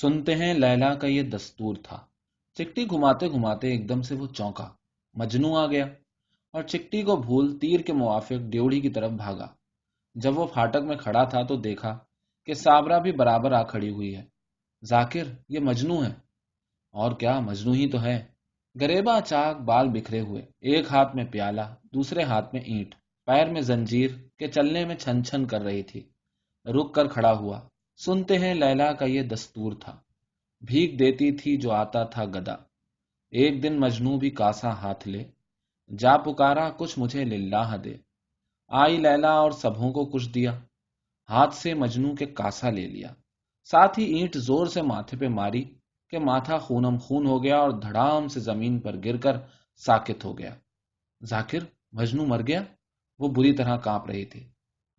سنتے ہیں لیلا کا یہ دستور تھا۔ چکٹی گھماتے گھماتے ایک دم سے وہ چونکا، مجنو آ گیا اور چکٹی کو بھول تیر کے موافق ڈیوڑی کی طرف بھاگا۔ جب وہ پھاٹک میں کھڑا تھا تو دیکھا کہ سابرا بھی برابر آ کھڑی ہوئی ہے۔ ذاکر، یہ مجنو ہے اور کیا، مجنو ہی تو ہے گریبا چاک بال بکھرے ہوئے، ایک ہاتھ میں پیالہ، دوسرے ہاتھ میں اینٹ، پیر میں زنجیر کے چلنے میں چھن چھن کر رہی تھی۔ رک کر کھڑا ہوا۔ سنتے ہیں لیلا کا یہ دستور تھا۔ بھیگ دیتی تھی جو آتا تھا گدا۔ ایک دن مجنو بھی کاسا ہاتھ لے۔ جا پکارا، کچھ مجھے للہ دے۔ آئی لیلا اور سبوں کو کچھ دیا۔ ہاتھ سے مجنو کے کاسا لے لیا۔ ساتھ ہی اینٹ زور سے ماتھے پہ ماری کہ ماتھا خونم خون ہو گیا اور دھڑام سے زمین پر گر کر ساکت ہو گیا۔ ذاکر مجنو مر گیا؟ وہ بری طرح کانپ رہی تھی۔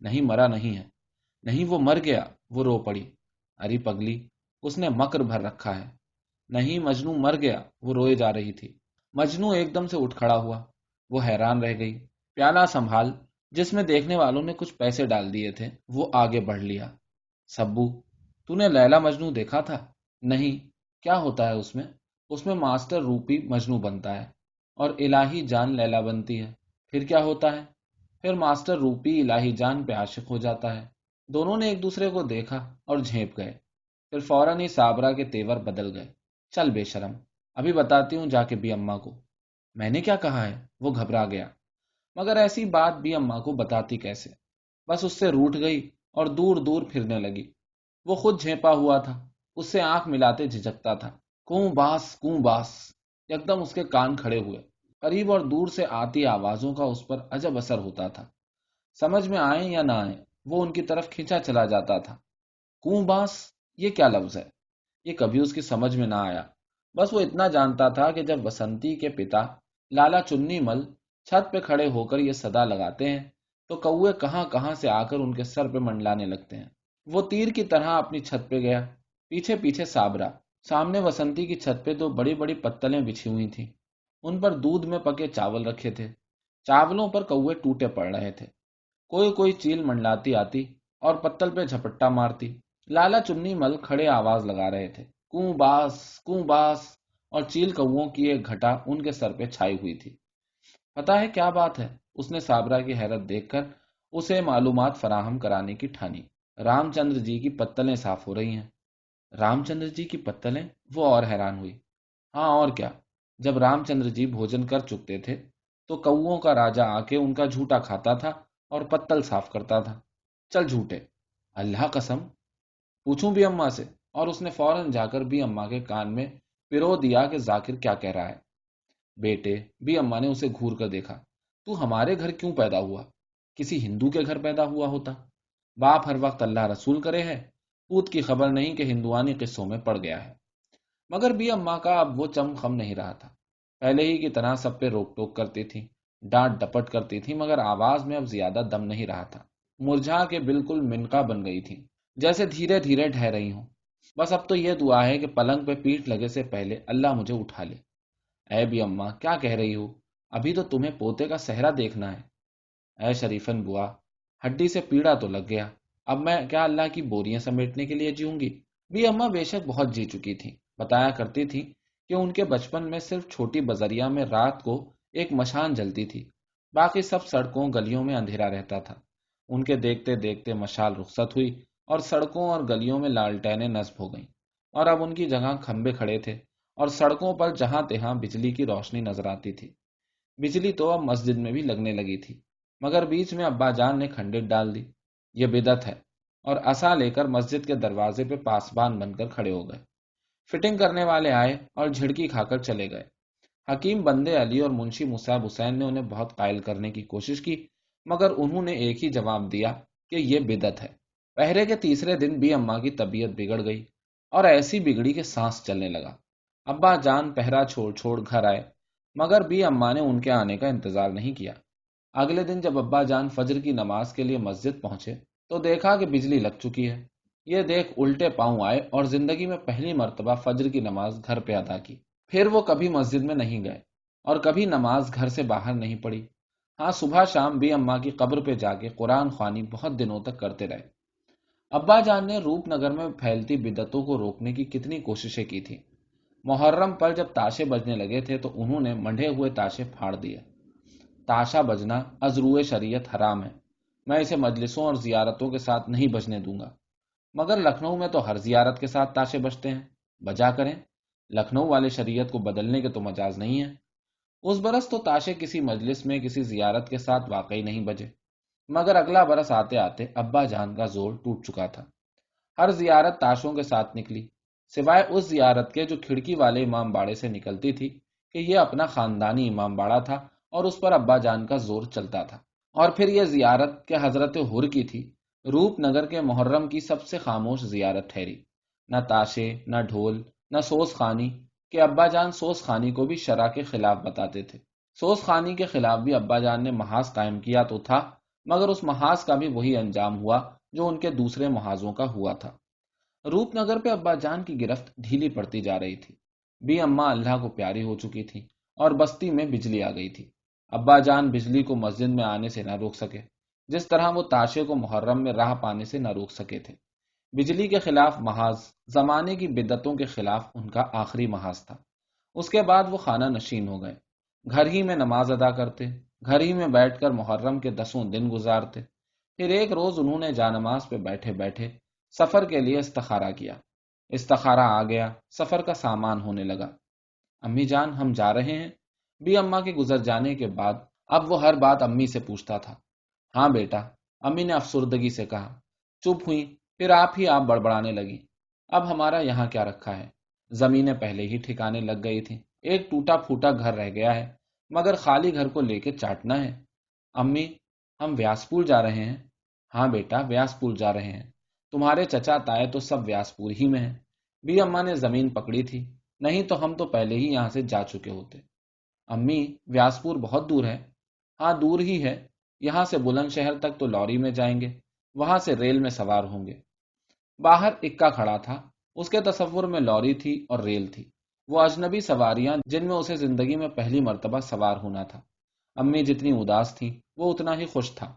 نہیں، مرا نہیں ہے۔ نہیں، وہ مر گیا۔ وہ رو پڑی، اری پگلی، اس نے مکر بھر رکھا ہے۔ نہیں، مجنو مر گیا، وہ روئے جا رہی تھی۔ مجنو ایک دم سے اٹھ کھڑا ہوا، وہ حیران رہ گئی۔ پیالہ سنبھال، جس میں دیکھنے والوں نے کچھ پیسے ڈال دیے تھے، وہ آگے بڑھ لیا۔ سبو، تو نے لیلا مجنو دیکھا تھا؟ نہیں، کیا ہوتا ہے اس میں؟ اس میں ماسٹر روپی مجنو بنتا ہے اور الہی جان لیلا بنتی ہے۔ پھر کیا ہوتا ہے؟ پھر ماسٹر روپی الہی جان پہ عاشق ہو جاتا ہے۔ دونوں نے ایک دوسرے کو دیکھا اور جھیپ گئے۔ پھر فوراً ہی سابرا کے تیور بدل گئے۔ چل بے شرم، ابھی بتاتی ہوں جا کے بھی اما کو۔ میں نے کیا کہا ہے؟ وہ گھبرا گیا۔ مگر ایسی بات بھی اما کو بتاتی کیسے؟ بس اس سے روٹ گئی اور دور دور پھرنے لگی۔ وہ خود جھیپا ہوا تھا، اس سے آنکھ ملاتے جھجکتا تھا۔ کوں باس کوں باس۔ ایک دم اس کے کان کھڑے ہوئے۔ قریب اور دور سے آتی آوازوں کا اس پر عجب اثر ہوتا تھا۔ سمجھ میں آئے یا نہ آئے وہ ان کی طرف کھینچا چلا جاتا تھا۔ کوں باس، یہ کیا لفظ ہے؟ یہ کبھی اس کی سمجھ میں نہ آیا۔ بس وہ اتنا جانتا تھا کہ جب بسنتی کے پتا لالا چنی مل چھت پہ کھڑے ہو کر یہ صدا لگاتے ہیں تو کوے کہاں کہاں سے آ کر ان کے سر پہ منڈلانے لگتے ہیں۔ وہ تیر کی طرح اپنی چھت پہ گیا۔ پیچھے پیچھے سابرا۔ سامنے وسنتی کی چھت پہ دو بڑی بڑی پتلیں بچھی ہوئی تھیں۔ ان پر دودھ میں پکے چاول رکھے تھے۔ چاولوں پر کوے ٹوٹے پڑ رہے تھے۔ کوئی کوئی چیل منڈلاتی آتی اور پتل پہ جھپٹا مارتی۔ لالا چنی مل کھڑے آواز لگا رہے تھے۔ کوں باس کوں باس۔ اور چیل کووں کی ایک گھٹا ان کے سر پہ چھائی ہوئی تھی۔ پتا ہے کیا بات ہے؟ اس نے سابرا کی حیرت دیکھ کر اسے معلومات فراہم کرانے کی ٹھانی۔ رام چندر جی کی پتلیں صاف ہو رہی ہیں۔ رام چندر جی کی پتلیں؟ وہ اور حیران ہوئی۔ ہاں اور کیا؟ جب رام چندر جی بھوجن کر چکتے تھے تو کووں کا راجا آ کے ان کا جھوٹا کھاتا تھا۔ اور پتل صاف کرتا تھا۔ چل جھوٹے۔ اللہ قسم، پوچھوں بھی اما سے۔ اور اس نے فوراً جا کر بھی اما کے کان میں پرو دیا کہ ذاکر کیا کہہ رہا ہے۔ بیٹے، بھی اما نے اسے گھور کر دیکھا۔ تو ہمارے گھر کیوں پیدا ہوا؟ کسی ہندو کے گھر پیدا ہوا ہوتا۔ باپ ہر وقت اللہ رسول کرے ہے۔ پوت کی خبر نہیں کہ ہندوانی قصوں میں پڑ گیا ہے۔ مگر بھی اما کا اب وہ چم خم نہیں رہا تھا۔ پہلے ہی کی طرح سب پہ روک ٹوک کرتی تھی ڈانٹ ڈپٹ کرتی تھی، مگر آواز میں اب زیادہ دم نہیں رہا تھا۔ مرجھا کے بالکل منقا بن گئی تھی، جیسے دھیرے دھیرے ڈہ رہی ہوں۔ بس اب تو یہ دعا ہے کہ پلنگ پہ پیٹ لگے سے پہلے اللہ مجھے اٹھا لے۔ اے بھی اما کیا کہہ رہی ہو؟ ابھی تو تمہیں پوتے کا سہرا دیکھنا ہے۔ اے شریفن بوا، ہڈی سے پیڑا تو لگ گیا۔ اب میں کیا اللہ کی بوریاں سمیٹنے کے لیے جیوں گی؟ بھی اما بے شک بہت جی چکی تھی۔ بتایا کرتی تھی کہ ان کے بچپن میں صرف چھوٹی بزریا میں رات کو ایک مشان جلتی تھی۔ باقی سب سڑکوں گلیوں میں اندھیرا رہتا تھا۔ ان کے دیکھتے دیکھتے مشال رخصت ہوئی اور سڑکوں اور گلیوں میں لالٹینیں نصب ہو گئیں۔ اور اب ان کی جگہ کھمبے کھڑے تھے اور سڑکوں پر جہاں تہاں بجلی کی روشنی نظر آتی تھی۔ بجلی تو اب مسجد میں بھی لگنے لگی تھی، مگر بیچ میں ابا جان نے کھنڈت ڈال دی، یہ بدت ہے۔ اور اصا لے کر مسجد کے دروازے پہ پاسبان بن کر کھڑے ہو گئے۔ فٹنگ کرنے والے آئے اور جھڑکی کھا کر چلے گئے۔ حکیم بندے علی اور منشی مصعب حسین نے انہیں بہت قائل کرنے کی کوشش کی، مگر انہوں نے ایک ہی جواب دیا کہ یہ بدت ہے۔ پہرے کے تیسرے دن بھی اما کی طبیعت بگڑ گئی اور ایسی بگڑی کہ سانس چلنے لگا۔ ابا جان پہرا چھوڑ چھوڑ گھر آئے، مگر بھی اما نے ان کے آنے کا انتظار نہیں کیا۔ اگلے دن جب ابا جان فجر کی نماز کے لیے مسجد پہنچے تو دیکھا کہ بجلی لگ چکی ہے۔ یہ دیکھ الٹے پاؤں آئے اور زندگی میں پہلی مرتبہ فجر کی نماز گھر پہ ادا کی۔ پھر وہ کبھی مسجد میں نہیں گئے اور کبھی نماز گھر سے باہر نہیں پڑی۔ ہاں صبح شام بھی اما کی قبر پہ جا کے قرآن خوانی بہت دنوں تک کرتے رہے۔ ابا جان نے روپ نگر میں پھیلتی بدتوں کو روکنے کی کتنی کوششیں کی تھی محرم پر جب تاشے بجنے لگے تھے تو انہوں نے منڈے ہوئے تاشے پھاڑ دیے۔ تاشا بجنا ازرو شریعت حرام ہے۔ میں اسے مجلسوں اور زیارتوں کے ساتھ نہیں بجنے دوں گا۔ مگر لکھنؤ میں تو ہر زیارت کے ساتھ تاشے بجتے ہیں۔ بجا کریں۔ لکھنؤ والے شریعت کو بدلنے کے تو مجاز نہیں ہے اس برس تو تاشے کسی مجلس میں کسی زیارت کے ساتھ واقعی نہیں بجے۔ مگر اگلا برس آتے آتے ابا جان کا زور ٹوٹ چکا تھا۔ ہر زیارت تاشوں کے ساتھ نکلی۔ سوائے اس زیارت کے جو کھڑکی والے امام باڑے سے نکلتی تھی کہ یہ اپنا خاندانی امام باڑا تھا اور اس پر ابا جان کا زور چلتا تھا۔ اور پھر یہ زیارت کے حضرت ہر کی تھی۔ روپ نگر کے محرم کی سب سے خاموش زیارت ٹھہری۔ نہ تاشے، نہ ڈھول نہ سوس خانی، کہ ابا جان سوس خانی کو بھی شرح کے خلاف بتاتے تھے۔ سوس خانی کے خلاف بھی ابا جان نے محاذ قائم کیا تو تھا، مگر اس محاذ کا بھی وہی انجام ہوا جو ان کے دوسرے محاذوں کا ہوا تھا۔ روپ نگر پہ ابا جان کی گرفت ڈھیلی پڑتی جا رہی تھی۔ بی اما اللہ کو پیاری ہو چکی تھی اور بستی میں بجلی آ گئی تھی۔ ابا جان بجلی کو مسجد میں آنے سے نہ روک سکے، جس طرح وہ تاشے کو محرم میں راہ پانے سے نہ روک سکے تھے۔ بجلی کے خلاف محاذ، زمانے کی بدتوں کے خلاف ان کا آخری محاذ تھا۔ اس کے بعد وہ خانہ نشین ہو گئے۔ گھر ہی میں نماز ادا کرتے، گھر ہی میں بیٹھ کر محرم کے دسوں دن گزارتے۔ پھر ایک روز انہوں نے جانماز پہ بیٹھے بیٹھے سفر کے لیے استخارہ کیا۔ استخارہ آ گیا، سفر کا سامان ہونے لگا۔ امی جان، ہم جا رہے ہیں۔ بھی اما کے گزر جانے کے بعد اب وہ ہر بات امی سے پوچھتا تھا۔ ہاں بیٹا، امی نے افسردگی سے کہا۔ چپ ہوئی پھر آپ ہی آپ بڑبڑانے لگی اب ہمارا یہاں کیا رکھا ہے؟ زمینیں پہلے ہی ٹھکانے لگ گئی تھی ایک ٹوٹا پھوٹا گھر رہ گیا ہے، مگر خالی گھر کو لے کے چاٹنا ہے۔ امی، ہم ویاس پور جا رہے ہیں۔ ہاں بیٹا ویاس پور جا رہے ہیں۔ تمہارے چچا تائے تو سب ویاس پور ہی میں ہیں۔ بھی اما نے زمین پکڑی تھی، نہیں تو ہم تو پہلے ہی یہاں سے جا چکے ہوتے۔ امی ویاس پور بہت دور ہے۔ ہاں دور ہی ہے۔ یہاں سے بلند شہر تک تو لوری میں جائیں گے۔ وہاں سے ریل میں سوار ہوں گے۔ باہر اکا کھڑا تھا۔ اس کے تصور میں لوری تھی اور ریل تھی۔ وہ اجنبی سواریاں جن میں اسے زندگی میں پہلی مرتبہ سوار ہونا تھا۔ امی جتنی اداس تھی وہ اتنا ہی خوش تھا۔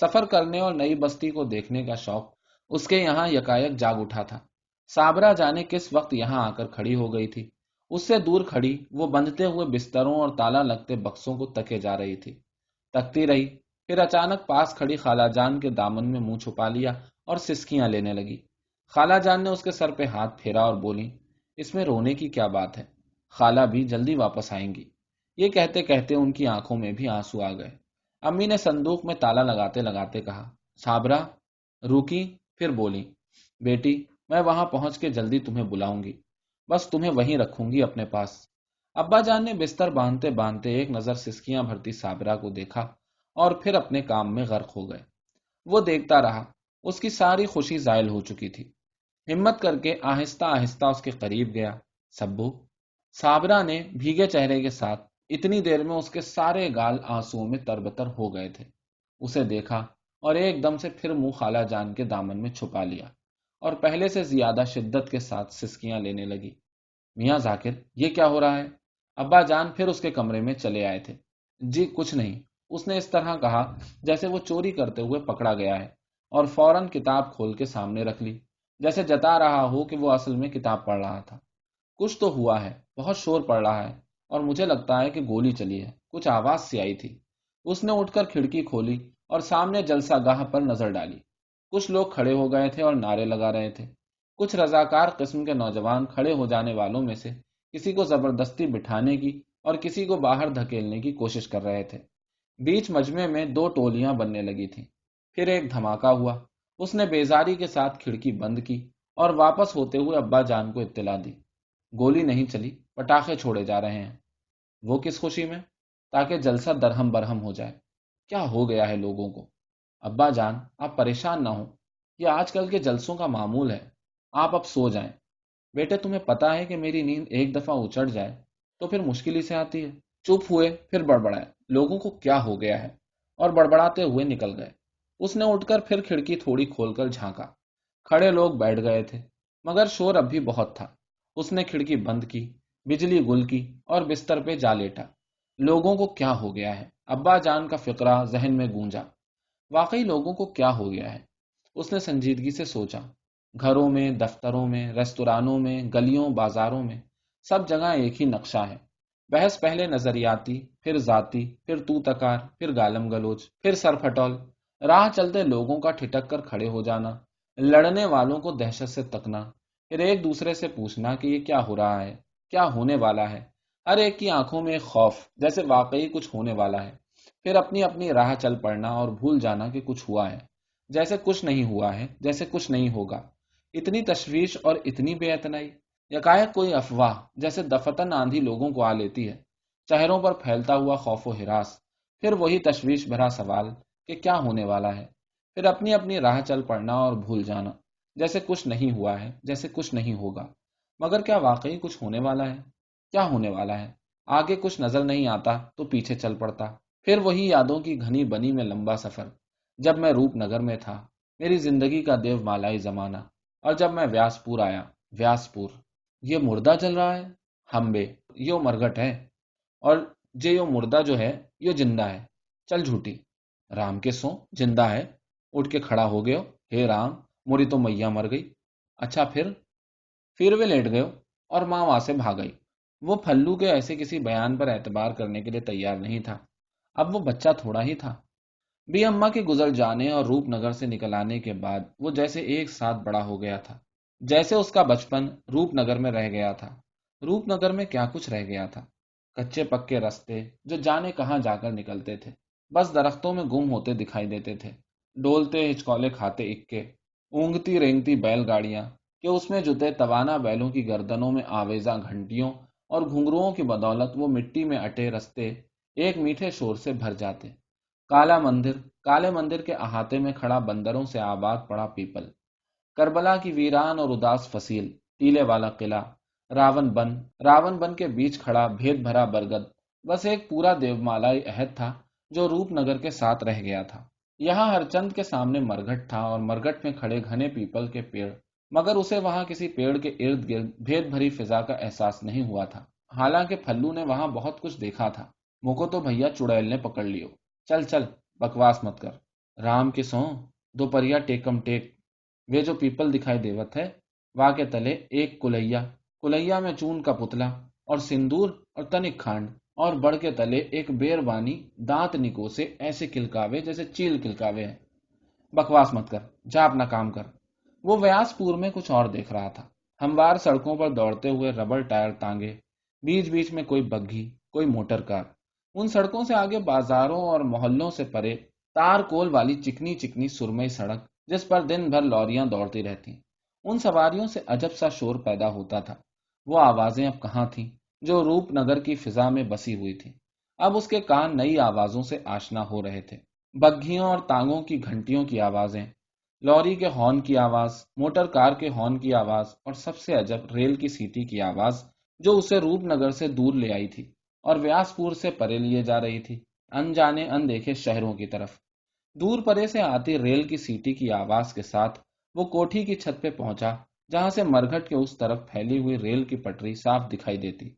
سفر کرنے اور نئی بستی کو دیکھنے کا شوق اس کے یہاں یکایک جاگ اٹھا تھا۔ سابرا جانے کس وقت یہاں آ کر کھڑی ہو گئی تھی۔ اس سے دور کھڑی وہ بندتے ہوئے بستروں اور تالا لگتے بکسوں کو تکے جا رہی تھی۔ تکتی رہی۔ پھر اچانک پاس کھڑی خالہ جان کے دامن میں منہ چھپا لیا اور سسکیاں لینے لگی۔ خالہ جان نے اس کے سر پہ ہاتھ پھیرا اور بولی، اس میں رونے کی کیا بات ہے؟ خالہ بھی جلدی واپس آئیں گی یہ کہتے کہتے ان کی آنکھوں میں بھی آنسو آ گئے۔ امی نے صندوق میں تالا لگاتے لگاتے کہا سابرا روکی، پھر بولی، بیٹی، میں وہاں پہنچ کے جلدی تمہیں بلاؤں گی۔ بس تمہیں وہیں رکھوں گی اپنے پاس ابا جان نے بستر باندھتے باندھتے ایک نظر سسکیاں بھرتی سابرا کو دیکھا۔ اور پھر اپنے کام میں غرق ہو گئے۔ وہ دیکھتا رہا، اس کی ساری خوشی زائل ہو چکی تھی۔ ہمت کر کے آہستہ آہستہ اس کے قریب گیا۔ سبو سابرا نے بھیگے چہرے کے ساتھ اتنی دیر میں اس کے سارے گال آنسو میں تربتر ہو گئے تھے۔ اسے دیکھا اور ایک دم سے پھر منہ خالہ جان کے دامن میں چھپا لیا اور پہلے سے زیادہ شدت کے ساتھ سسکیاں لینے لگی۔ میاں ذاکر، یہ کیا ہو رہا ہے؟ ابا جان پھر اس کے کمرے میں چلے آئے تھے۔ جی کچھ نہیں۔ اس نے اس طرح کہا جیسے وہ چوری کرتے ہوئے پکڑا گیا ہے اور فوراً کتاب کھول کے سامنے رکھ لی، جیسے جتا رہا ہو کہ وہ اصل میں کتاب پڑھ رہا تھا۔ کچھ تو ہوا ہے، بہت شور پڑ رہا ہے اور مجھے لگتا ہے کہ گولی چلی ہے۔ کچھ آواز سی آئی تھی۔ اس نے اٹھ کر کھڑکی کھولی اور سامنے جلسہ گاہ پر نظر ڈالی۔ کچھ لوگ کھڑے ہو گئے تھے اور نعرے لگا رہے تھے۔ کچھ رضاکار قسم کے نوجوان کھڑے ہو جانے والوں میں سے کسی کو زبردستی بٹھانے کی اور کسی کو باہر دھکیلنے کی کوشش کر رہے تھے۔ بیچ مجمے میں دو ٹولیاں بننے لگی تھیں۔ پھر ایک دھماکہ ہوا۔ اس نے بیزاری کے ساتھ کھڑکی بند کی اور واپس ہوتے ہوئے ابا جان کو اطلاع دی۔ گولی نہیں چلی، پٹاخے چھوڑے جا رہے ہیں۔ وہ کس خوشی میں؟ تاکہ جلسہ درہم برہم ہو جائے۔ کیا ہو گیا ہے لوگوں کو؟ ابا جان، آپ پریشان نہ ہو یہ آج کل کے جلسوں کا معمول ہے۔ آپ اب سو جائیں۔ بیٹے، تمہیں پتا ہے کہ میری نیند ایک دفعہ اچڑ جائے تو پھر مشکل ہی سے آتی ہے۔ چپ ہوئے، پھر بڑبڑائے، لوگوں کو کیا ہو گیا ہے؟ اور بڑبڑاتے ہوئے نکل گئے۔ اس نے اٹھ کر پھر کھڑکی تھوڑی کھول کر جھانکا۔ کھڑے لوگ بیٹھ گئے تھے، مگر شور اب بھی بہت تھا۔ اس نے کھڑکی بند کی، بجلی گل کی اور بستر پہ جا لیٹا۔ لوگوں کو کیا ہو گیا ہے؟ ابا جان کا فکرہ ذہن میں گونجا۔ واقعی لوگوں کو کیا ہو گیا ہے؟ اس نے سنجیدگی سے سوچا۔ گھروں میں، دفتروں میں، ریستورانوں میں، گلیوں، بازاروں میں، سب جگہ ایک ہی نقشہ ہے۔ بحث پہلے نظریاتی، پھر ذاتی، پھر تو تکار پھر گالم گلوچ، پھر سر پھٹول راہ چلتے لوگوں کا ٹھٹک کر کھڑے ہو جانا، لڑنے والوں کو دہشت سے تکنا، پھر ایک دوسرے سے پوچھنا کہ یہ کیا ہو رہا ہے، کیا ہونے والا ہے۔ ہر ایک کی آنکھوں میں ایک خوف، جیسے واقعی کچھ ہونے والا ہے۔ پھر اپنی اپنی راہ چل پڑنا اور بھول جانا کہ کچھ ہوا ہے، جیسے کچھ نہیں ہوا ہے، جیسے کچھ نہیں ہوگا۔ اتنی تشویش اور اتنی بے اتنائی۔ یکایک کوئی افواہ جیسے دفتن آندھی لوگوں کو آ لیتی ہے، چہروں پر پھیلتا ہوا خوف و ہراس، پھر وہی تشویش بھرا سوال کہ کیا ہونے والا ہے؟ پھر اپنی اپنی راہ چل پڑنا اور بھول جانا، جیسے کچھ نہیں ہوا ہے، جیسے کچھ نہیں ہوگا۔ مگر کیا واقعی کچھ ہونے والا ہے؟ کیا ہونے والا ہے؟ آگے کچھ نظر نہیں آتا تو پیچھے چل پڑتا۔ پھر وہی یادوں کی گھنی بنی میں لمبا سفر۔ جب میں روپ نگر میں تھا، میری زندگی کا دیو مالائی زمانہ، اور جب میں ویاس پور آیا ویاس پور یہ مردہ چل رہا ہے ہمبے یو مرگٹ ہے اور جے یو مردہ جو ہے، یہ زندہ ہے۔ چل جھوٹی۔ رام کے سو زندہ ہے۔ اٹھ کے کھڑا ہو گئے ہے رام موری تو میاں مر گئی۔ اچھا پھر؟ پھر وہ لیٹ گئے اور ماں وہاں سے بھاگ گئی وہ پھلو کے ایسے کسی بیان پر اعتبار کرنے کے لیے تیار نہیں تھا۔ اب وہ بچہ تھوڑا ہی تھا۔ بی اما کے گزر جانے اور روپ نگر سے نکل آنے کے بعد وہ جیسے ایک ساتھ بڑا ہو گیا تھا۔ جیسے اس کا بچپن روپ نگر میں رہ گیا تھا۔ روپ نگر میں کیا کچھ رہ گیا تھا؟ کچے پکے رستے جو جانے کہاں جا کر نکلتے تھے۔ بس درختوں میں گم ہوتے دکھائی دیتے تھے۔ ڈولتے ہچکولے کھاتے اکے۔ اونگتی رینگتی بیل گاڑیاں کہ اس میں جتے توانا بیلوں کی گردنوں میں آویزاں گھنٹیوں اور گھنگروؤں کی بدولت وہ مٹی میں اٹے رستے ایک میٹھے شور سے بھر جاتے۔ کالا مندر، کالے مندر کے احاطے میں کھڑا بندروں سے آباد پڑا پیپل۔ کربلا کی ویران اور اداس فصیل، ٹیلے والا قلعہ، راون بن راون بن کے بیچ کھڑا بھید بھرا برگد، بس ایک پورا دیو مالائی عہد تھا جو روپ نگر کے ساتھ رہ گیا تھا۔ یہاں ہر چند کے سامنے مرگٹ تھا اور مرگٹ میں کھڑے گھنے پیپل کے پیڑ، مگر اسے وہاں کسی پیڑ کے ارد گرد بھید بھری فضا کا احساس نہیں ہوا تھا۔ حالانکہ پھلو نے وہاں بہت کچھ دیکھا تھا۔ مکو تو بھیا چڑیل نے پکڑ لیو۔ چل چل، بکواس مت کر۔ رام کے سو دوپہریا ٹیکم ٹیک۔ وہ جو پیپل دکھائی دیوت ہے وا کے تلے ایک کلیا کلیا میں چون کا پتلا اور سندور اور تنک کھانڈ اور بڑھ کے تلے ایک بیر بانی دانت نکو سے ایسے کلکاوے جیسے چیل کلکاوے ہیں۔ بکواس مت کر، جا اپنا کام کر۔ وہ ویاس پور میں کچھ اور دیکھ رہا تھا۔ ہموار سڑکوں پر دوڑتے ہوئے ربڑ ٹائر ٹانگے بیچ بیچ میں کوئی بگھی، کوئی موٹر کار۔ ان سڑکوں سے آگے بازاروں اور محلوں سے پرے تار کول والی چکنی چکنی سرمئی سڑک جس پر دن بھر لوریاں دوڑتی رہتی ان سواریوں سے عجب سا شور پیدا ہوتا تھا۔ وہ آوازیں اب کہاں تھیں؟ جو روپ نگر کی فضا میں بسی ہوئی تھی اب اس کے کان نئی آوازوں سے آشنا ہو رہے تھے۔ بگھیوں اور تانگوں کی گھنٹیوں کی آوازیں۔ لوری کے ہارن کی آواز، موٹر کار کے ہارن کی آواز اور سب سے عجب ریل کی سیٹی کی آواز، جو اسے روپ نگر سے دور لے آئی تھی اور ویاس پور سے پرے لیے جا رہی تھی۔ ان جانے ان دیکھے شہروں کی طرف۔ دور پرے سے آتی ریل کی سیٹی کی آواز کے ساتھ وہ کوٹھی کی چھت پہ پہنچا، جہاں سے مرگٹ کے اس طرف پھیلی ہوئی ریل کی پٹری صاف دکھائی دیتی۔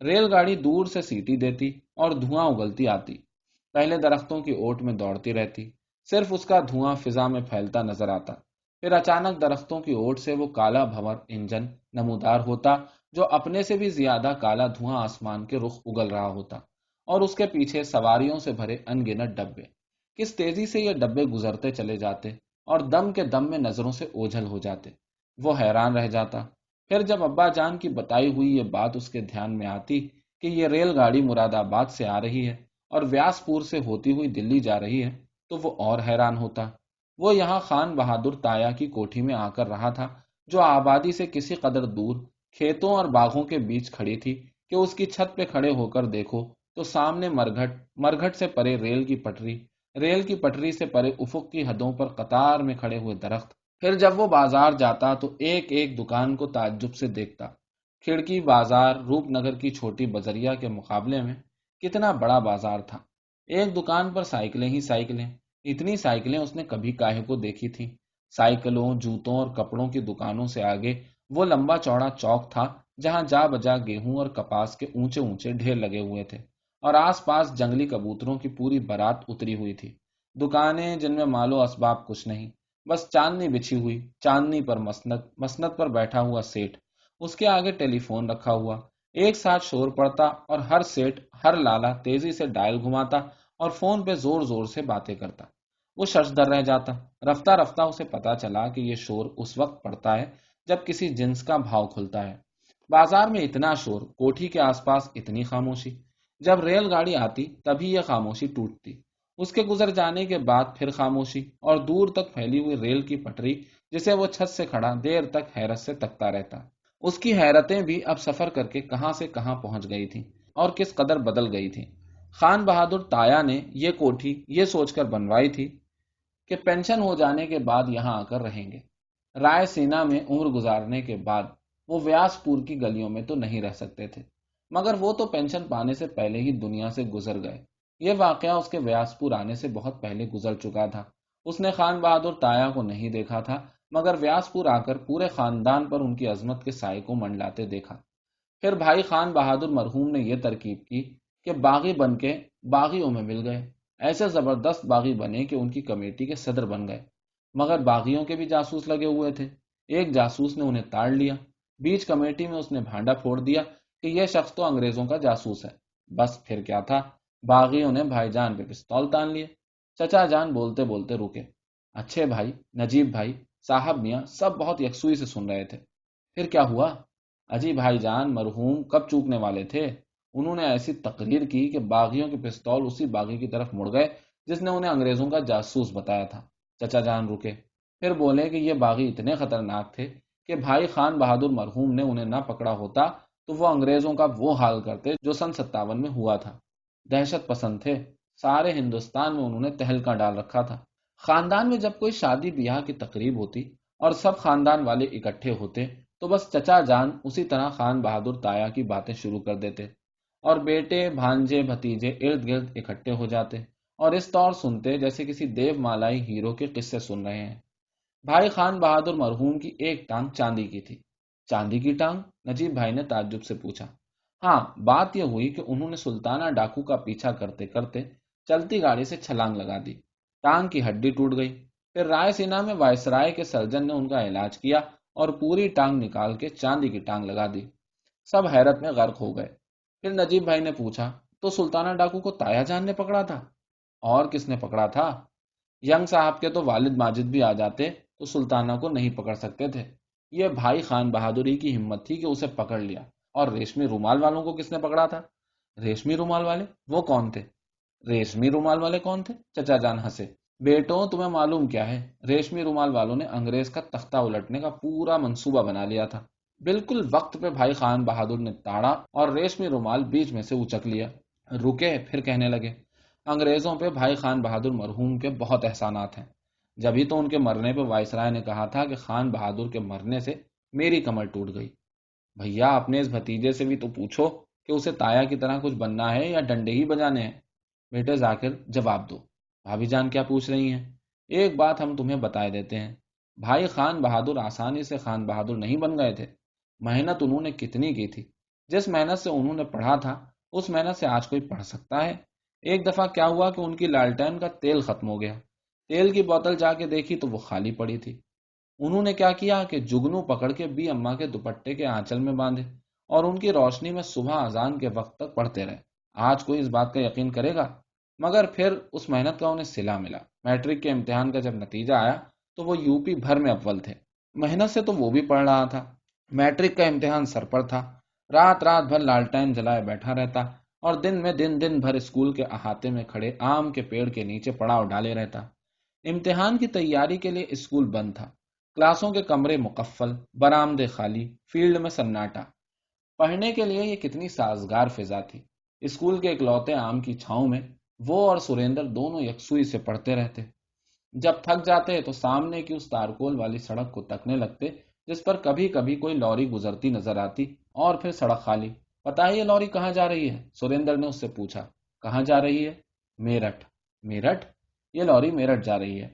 ریل گاڑی دور سے سیٹی دیتی اور دھواں اگلتی آتی۔ پہلے درختوں کی اوٹ میں دوڑتی رہتی، صرف اس کا دھواں فضا میں پھیلتا نظر آتا۔ پھر اچانک درختوں کی اوٹ سے وہ کالا بھور انجن نمودار ہوتا، جو اپنے سے بھی زیادہ کالا دھواں آسمان کے رخ اگل رہا ہوتا اور اس کے پیچھے سواریوں سے بھرے ان گنت ڈبے۔ کس تیزی سے یہ ڈبے گزرتے چلے جاتے اور دم کے دم میں نظروں سے اوجھل ہو جاتے۔ وہ حیران رہ جاتا۔ پھر جب ابا جان کی بتائی ہوئی یہ بات اس کے دھیان میں آتی کہ یہ ریل گاڑی مراد آباد سے آ رہی ہے اور ویاس پور سے ہوتی ہوئی دلی جا رہی ہے تو وہ اور حیران ہوتا۔ وہ یہاں خان بہادر تایا کی کوٹھی میں آ کر رہا تھا جو آبادی سے کسی قدر دور کھیتوں اور باغوں کے بیچ کھڑی تھی کہ اس کی چھت پہ کھڑے ہو کر دیکھو تو سامنے مرگھٹ مرگھٹ سے پرے ریل کی پٹری ریل کی پٹری سے پرے افق کی حدوں پر قطار میں کھڑے ہوئے درخت۔ پھر جب وہ بازار جاتا تو ایک ایک دکان کو تعجب سے دیکھتا۔ کھڑکی بازار روپ نگر کی چھوٹی بزریا کے مقابلے میں کتنا بڑا بازار تھا۔ ایک دکان پر سائیکلیں ہی سائیکلیں۔ اتنی سائیکلیں اس نے کبھی کاہے کو دیکھی تھی سائیکلوں، جوتوں اور کپڑوں کی دکانوں سے آگے وہ لمبا چوڑا چوک تھا جہاں جا بجا گیہوں اور کپاس کے اونچے اونچے ڈھیر لگے ہوئے تھے۔ اور آس پاس جنگلی کبوتروں کی پوری برات اتری ہوئی تھی۔ دکانیں جن میں مالو اسباب کچھ نہیں، بس چاندنی بچھی ہوئی، چاندنی پر مسنت مسنت پر بیٹھا ہوا سیٹ اس کے آگے ٹیلی فون رکھا ہوا۔ ایک ساتھ شور پڑتا اور ہر سیٹ ہر لالا تیزی سے ڈائل گھماتا اور فون پہ زور زور سے باتیں کرتا۔ وہ شش در رہ جاتا۔ رفتہ رفتہ اسے پتا چلا کہ یہ شور اس وقت پڑتا ہے جب کسی جنس کا بھاؤ کھلتا ہے۔ بازار میں اتنا شور، کوٹھی کے آس پاس اتنی خاموشی۔ جب ریل گاڑی آتی، تبھی یہ خاموشی ٹوٹتی۔ اس کے گزر جانے کے بعد پھر خاموشی اور دور تک پھیلی ہوئی ریل کی پٹری، جسے وہ چھت سے کھڑا دیر تک حیرت سے تکتا رہتا۔ اس کی حیرتیں بھی اب سفر کر کے کہاں سے کہاں پہنچ گئی تھی اور کس قدر بدل گئی تھی خان بہادر تایا نے یہ کوٹھی یہ سوچ کر بنوائی تھی کہ پینشن ہو جانے کے بعد یہاں آ کر رہیں گے۔ رائے سینا میں عمر گزارنے کے بعد وہ ویاس پور کی گلیوں میں تو نہیں رہ سکتے تھے۔ مگر وہ تو پینشن پانے سے پہلے ہی دنیا سے گزر گئے۔ یہ واقعہ اس کے ویاس پور آنے سے بہت پہلے گزر چکا تھا۔ اس نے خان بہادر تایا کو نہیں دیکھا تھا، مگر ویاس پور آ کر پورے خاندان پر ان کی عظمت کے سائے کو منڈلاتے دیکھا۔ پھر بھائی خان بہادر مرحوم نے یہ ترکیب کی کہ باغی بن کے باغیوں میں مل گئے۔ ایسے زبردست باغی بنے کہ ان کی کمیٹی کے صدر بن گئے۔ مگر باغیوں کے بھی جاسوس لگے ہوئے تھے۔ ایک جاسوس نے انہیں تاڑ لیا۔ بیچ کمیٹی میں اس نے بھانڈا پھوڑ دیا۔ کہ یہ شخص تو انگریزوں کا جاسوس ہے۔ بس پھر کیا تھا؟ باغیوں نے بھائی جان پہ پستول تان لیے۔ چچا جان بولتے بولتے رکے۔ اچھے بھائی، نجیب بھائی، صاحب میاں سب بہت یکسوئی سے سن رہے تھے۔ پھر کیا ہوا؟ اجی بھائی جان مرحوم کب چوکنے والے تھے؟ انہوں نے ایسی تقریر کی کہ باغیوں کے پستول اسی باغی کی طرف مڑ گئے جس نے انہیں انگریزوں کا جاسوس بتایا تھا۔ چچا جان رکے۔ پھر بولے کہ یہ باغی اتنے خطرناک تھے کہ بھائی خان بہادر مرحوم نے انہیں نہ پکڑا ہوتا تو وہ انگریزوں کا وہ حال کرتے جو سن ستاون میں ہوا تھا۔ دہشت پسند تھے۔ سارے ہندوستان میں انہوں نے تہلکا ڈال رکھا تھا۔ خاندان میں جب کوئی شادی بیاہ کی تقریب ہوتی اور سب خاندان والے اکٹھے ہوتے تو بس چچا جان اسی طرح خان بہادر تایا کی باتیں شروع کر دیتے اور بیٹے، بھانجے، بھتیجے ارد گرد اکٹھے ہو جاتے اور اس طور سنتے جیسے کسی دیو مالائی ہیرو کے قصے سن رہے ہیں۔ بھائی خان بہادر مرحوم کی ایک ٹانگ چاندی کی تھی۔ چاندی کی ٹانگ، نجیب بھائی نے تعجب سے پوچھا۔ ہاں بات یہ ہوئی کہ انہوں نے سلطانہ ڈاکو کا پیچھا کرتے کرتے چلتی گاڑی سے چھلانگ لگا دی۔ ٹانگ کی ہڈی ٹوٹ گئی۔ پھر رائے سینا میں وائس رائے کے سرجن نے ان کا علاج کیا اور پوری ٹانگ نکال کے چاندی کی ٹانگ لگا دی۔ سب حیرت میں غرق ہو گئے۔ پھر نجیب بھائی نے پوچھا، تو سلطانہ ڈاکو کو تایا جان نے پکڑا تھا؟ اور کس نے پکڑا تھا؟ ینگ صاحب کے تو والد ماجد بھی آ جاتے تو سلطانہ کو نہیں پکڑ سکتے تھے۔ یہ بھائی خان بہادری کی ہمت تھی کہ اسے پکڑ لیا۔ اور ریشمی رومال والوں کو کس نے پکڑا تھا؟ ریشمی رومال والے؟ وہ کون تھے؟ ریشمی رومال والے کون تھے؟ چچا جان ہنسے۔ بیٹوں، تمہیں معلوم کیا ہے؟ ریشمی رومال والوں نے انگریز کا تختہ الٹنے کا پورا منصوبہ بنا لیا تھا۔ بالکل وقت پہ بھائی خان بہادر نے تاڑا اور ریشمی رومال بیچ میں سے اچک لیا۔ رکے، پھر کہنے لگے، انگریزوں پہ بھائی خان بہادر مرحوم کے بہت احسانات ہیں۔ جبھی تو ان کے مرنے پہ وائس رائے نے کہا تھا کہ خان بہادر کے مرنے سے میری کمر ٹوٹ گئی۔ بھیا، اپنے اس بھتیجے سے بھی تو پوچھو کہ اسے تایا کی طرح کچھ بننا ہے یا ڈنڈے ہی بجانے ہیں۔ بیٹے ذاکر، جواب دو۔ بھابھی جان کیا پوچھ رہی ہیں؟ ایک بات ہم تمہیں بتائے دیتے ہیں۔ بھائی، خان بہادر آسانی سے خان بہادر نہیں بن گئے تھے۔ محنت انہوں نے کتنی کی تھی۔ جس محنت سے انہوں نے پڑھا تھا، اس محنت سے آج کوئی پڑھ سکتا ہے۔ ایک دفعہ کیا ہوا کہ ان کی لالٹین کا تیل ختم ہو گیا۔ تیل کی بوتل جا کے دیکھی تو وہ خالی پڑی تھی۔ انہوں نے کیا کیا کہ جگنو پکڑ کے بی اما کے دوپٹے کے آنچل میں باندھے اور ان کی روشنی میں صبح اذان کے وقت تک پڑھتے رہے۔ آج کوئی اس بات کا یقین کرے گا؟ مگر پھر اس محنت کا انہیں سلا ملا۔ میٹرک کے امتحان کا جب نتیجہ آیا تو وہ یو پی بھر میں اول تھے۔ محنت سے تو وہ بھی پڑھ رہا تھا۔ میٹرک کا امتحان سر پر تھا۔ رات رات بھر لالٹین جلائے بیٹھا رہتا اور دن میں دن دن بھر اسکول کے احاطے میں کھڑے آم کے پیڑ کے نیچے پڑاؤ ڈالے رہتا۔ امتحان کی تیاری کے لیے اسکول بند تھا۔ کلاسوں کے کمرے مقفل، برآمدے خالی، فیلڈ میں سناٹا۔ پڑھنے کے لیے یہ کتنی سازگار فضا تھی۔ اسکول کے اکلوتے آم کی چھاؤں میں وہ اور سریندر دونوں یکسوئی سے پڑھتے رہتے۔ جب تھک جاتے تو سامنے کی اس تارکول والی سڑک کو تکنے لگتے، جس پر کبھی کبھی کوئی لوری گزرتی نظر آتی اور پھر سڑک خالی۔ پتا ہے یہ لوری کہاں جا رہی ہے؟ سریندر نے اس سے پوچھا، کہاں جا رہی ہے؟ میرٹھ۔ میرٹھ؟ یہ لوری میرٹھ جا رہی ہے۔